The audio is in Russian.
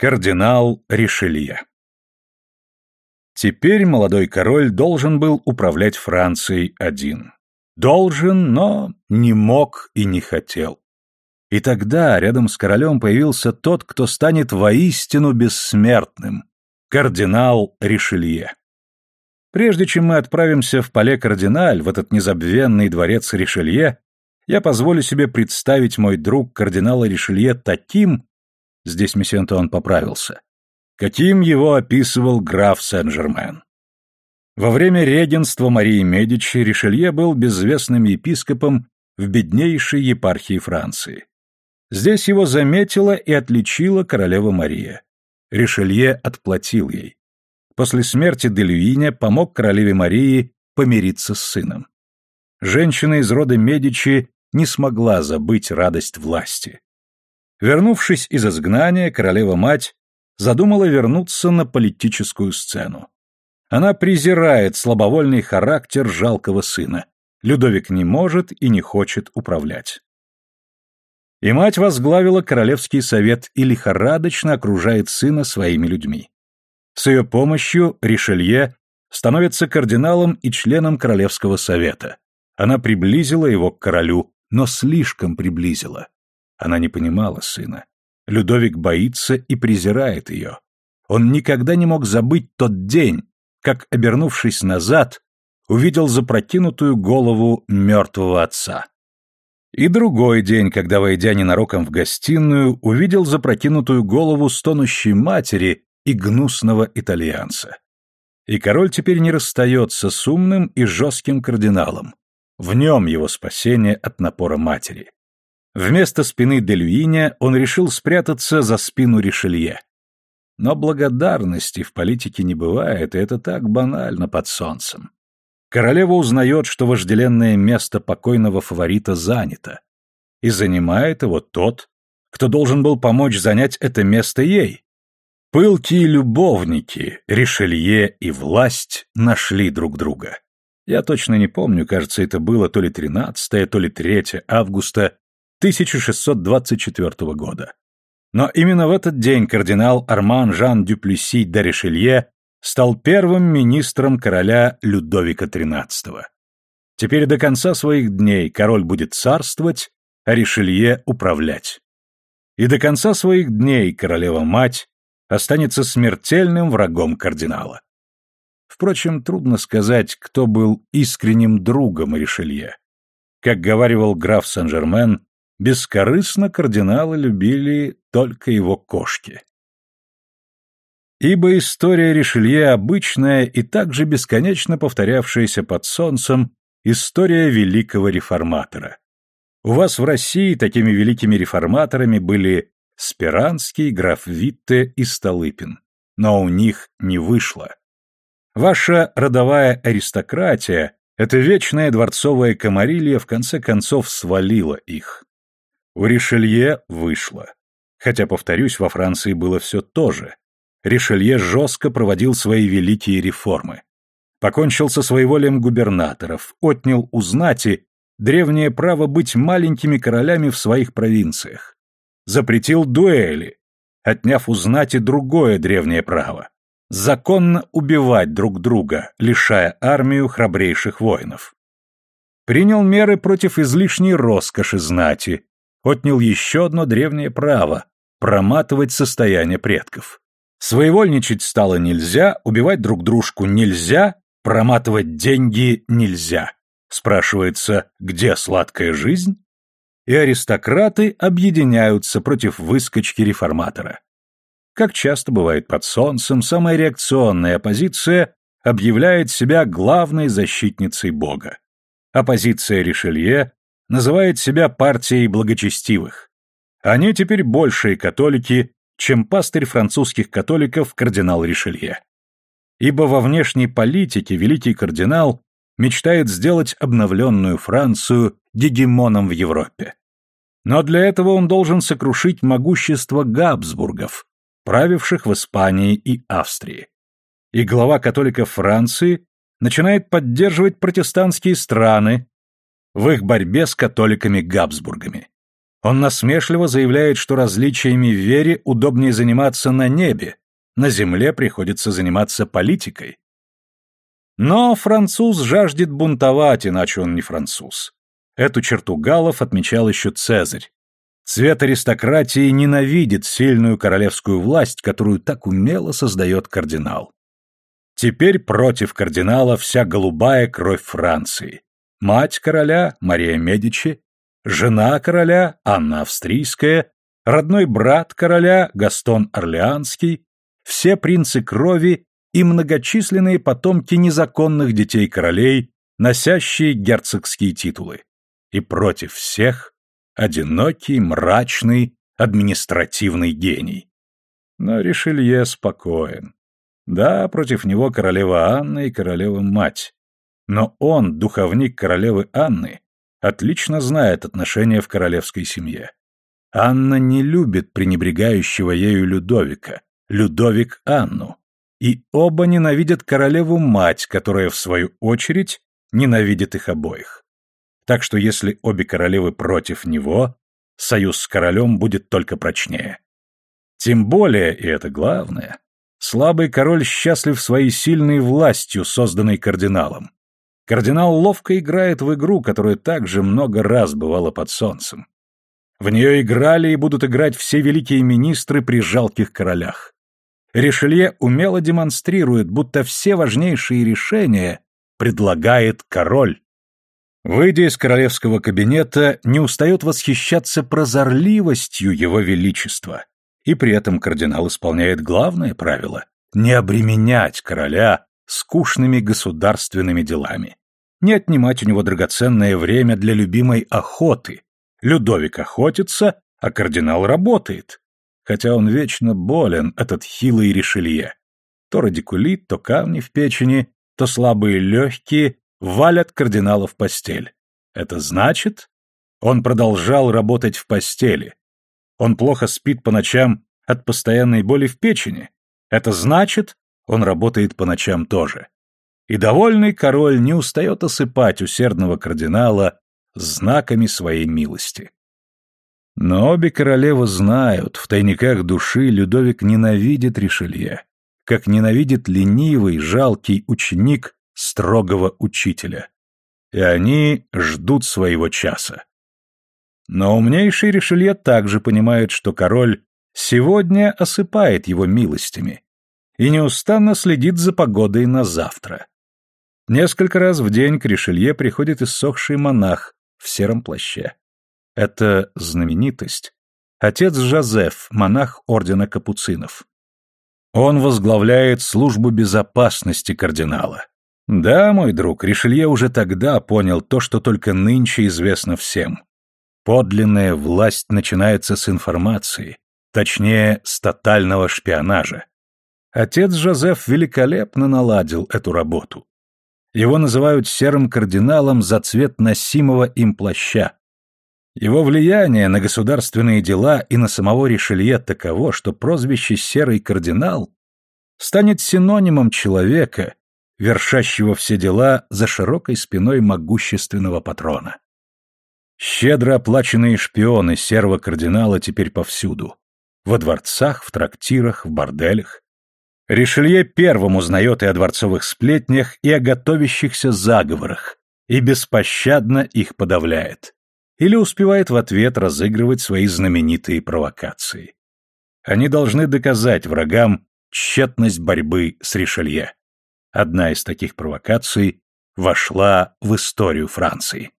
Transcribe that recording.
Кардинал Ришелье Теперь молодой король должен был управлять Францией один. Должен, но не мог и не хотел. И тогда рядом с королем появился тот, кто станет воистину бессмертным — кардинал Ришелье. Прежде чем мы отправимся в Пале Кардиналь, в этот незабвенный дворец Ришелье, я позволю себе представить мой друг кардинала Ришелье таким, здесь месье Антуан поправился, каким его описывал граф Сен-Жермен. Во время регенства Марии Медичи Ришелье был безвестным епископом в беднейшей епархии Франции. Здесь его заметила и отличила королева Мария. Ришелье отплатил ей. После смерти Делюиня помог королеве Марии помириться с сыном. Женщина из рода Медичи не смогла забыть радость власти. Вернувшись из изгнания, королева-мать задумала вернуться на политическую сцену. Она презирает слабовольный характер жалкого сына. Людовик не может и не хочет управлять. И мать возглавила Королевский совет и лихорадочно окружает сына своими людьми. С ее помощью Ришелье становится кардиналом и членом Королевского совета. Она приблизила его к королю, но слишком приблизила. Она не понимала сына. Людовик боится и презирает ее. Он никогда не мог забыть тот день, как, обернувшись назад, увидел запрокинутую голову мертвого отца. И другой день, когда, войдя ненароком в гостиную, увидел запрокинутую голову стонущей матери и гнусного итальянца. И король теперь не расстается с умным и жестким кардиналом. В нем его спасение от напора матери. Вместо спины Делюиня он решил спрятаться за спину Ришелье. Но благодарности в политике не бывает, и это так банально под солнцем. Королева узнает, что вожделенное место покойного фаворита занято, и занимает его тот, кто должен был помочь занять это место ей. Пылкие любовники, Ришелье и власть нашли друг друга. Я точно не помню, кажется, это было то ли 13, то ли 3 августа 1624 года. Но именно в этот день кардинал Арман Жан Дюплесси де Ришелье стал первым министром короля Людовика XIII. Теперь до конца своих дней король будет царствовать, а Ришелье управлять. И до конца своих дней королева-мать останется смертельным врагом кардинала. Впрочем, трудно сказать, кто был искренним другом Ришелье. Как говаривал граф Сен-Жермен, Бескорыстно кардиналы любили только его кошки. Ибо история Ришелье обычная и также бесконечно повторявшаяся под солнцем история великого реформатора. У вас в России такими великими реформаторами были Спиранский, граф Витте и Столыпин. Но у них не вышло. Ваша родовая аристократия, эта вечная дворцовая комарилья в конце концов свалила их. У Ришелье вышло. Хотя, повторюсь, во Франции было все то же. Ришелье жестко проводил свои великие реформы. Покончил со своеволием губернаторов, отнял у знати древнее право быть маленькими королями в своих провинциях. Запретил дуэли, отняв у знати другое древнее право. Законно убивать друг друга, лишая армию храбрейших воинов. Принял меры против излишней роскоши знати, отнял еще одно древнее право – проматывать состояние предков. Своевольничать стало нельзя, убивать друг дружку нельзя, проматывать деньги нельзя. Спрашивается, где сладкая жизнь? И аристократы объединяются против выскочки реформатора. Как часто бывает под солнцем, самая реакционная оппозиция объявляет себя главной защитницей Бога. Оппозиция Ришелье называет себя партией благочестивых. Они теперь большие католики, чем пастырь французских католиков кардинал Ришелье. Ибо во внешней политике великий кардинал мечтает сделать обновленную Францию гегемоном в Европе. Но для этого он должен сокрушить могущество Габсбургов, правивших в Испании и Австрии. И глава католиков Франции начинает поддерживать протестантские страны, в их борьбе с католиками-габсбургами. Он насмешливо заявляет, что различиями в вере удобнее заниматься на небе, на земле приходится заниматься политикой. Но француз жаждет бунтовать, иначе он не француз. Эту черту галлов отмечал еще Цезарь. Цвет аристократии ненавидит сильную королевскую власть, которую так умело создает кардинал. Теперь против кардинала вся голубая кровь Франции. Мать короля, Мария Медичи, жена короля, Анна Австрийская, родной брат короля, Гастон Орлеанский, все принцы крови и многочисленные потомки незаконных детей королей, носящие герцогские титулы. И против всех одинокий, мрачный, административный гений. Но Ришелье спокоен. Да, против него королева Анна и королева-мать. Но он, духовник королевы Анны, отлично знает отношения в королевской семье. Анна не любит пренебрегающего ею Людовика, Людовик Анну. И оба ненавидят королеву-мать, которая, в свою очередь, ненавидит их обоих. Так что если обе королевы против него, союз с королем будет только прочнее. Тем более, и это главное, слабый король счастлив своей сильной властью, созданной кардиналом. Кардинал ловко играет в игру, которая также много раз бывала под солнцем. В нее играли и будут играть все великие министры при жалких королях. Ришелье умело демонстрирует, будто все важнейшие решения предлагает король. Выйдя из королевского кабинета, не устает восхищаться прозорливостью его величества. И при этом кардинал исполняет главное правило – не обременять короля скучными государственными делами. Не отнимать у него драгоценное время для любимой охоты. Людовик охотится, а кардинал работает. Хотя он вечно болен, этот хилый Ришелье. То радикулит, то камни в печени, то слабые легкие валят кардинала в постель. Это значит, он продолжал работать в постели. Он плохо спит по ночам от постоянной боли в печени. Это значит, он работает по ночам тоже. И довольный король не устает осыпать усердного кардинала знаками своей милости. Но обе королевы знают, в тайниках души Людовик ненавидит Ришелье, как ненавидит ленивый, жалкий ученик строгого учителя. И они ждут своего часа. Но умнейший Ришелье также понимает, что король сегодня осыпает его милостями и неустанно следит за погодой на завтра. Несколько раз в день к Ришелье приходит иссохший монах в сером плаще. Это знаменитость. Отец Жозеф, монах ордена капуцинов. Он возглавляет службу безопасности кардинала. Да, мой друг, Ришелье уже тогда понял то, что только нынче известно всем. Подлинная власть начинается с информации, точнее, с тотального шпионажа. Отец Жозеф великолепно наладил эту работу. Его называют серым кардиналом за цвет носимого им плаща. Его влияние на государственные дела и на самого Ришелье таково, что прозвище «серый кардинал» станет синонимом человека, вершащего все дела за широкой спиной могущественного патрона. Щедро оплаченные шпионы серого кардинала теперь повсюду. Во дворцах, в трактирах, в борделях. Ришелье первым узнает и о дворцовых сплетнях, и о готовящихся заговорах, и беспощадно их подавляет. Или успевает в ответ разыгрывать свои знаменитые провокации. Они должны доказать врагам тщетность борьбы с Ришелье. Одна из таких провокаций вошла в историю Франции.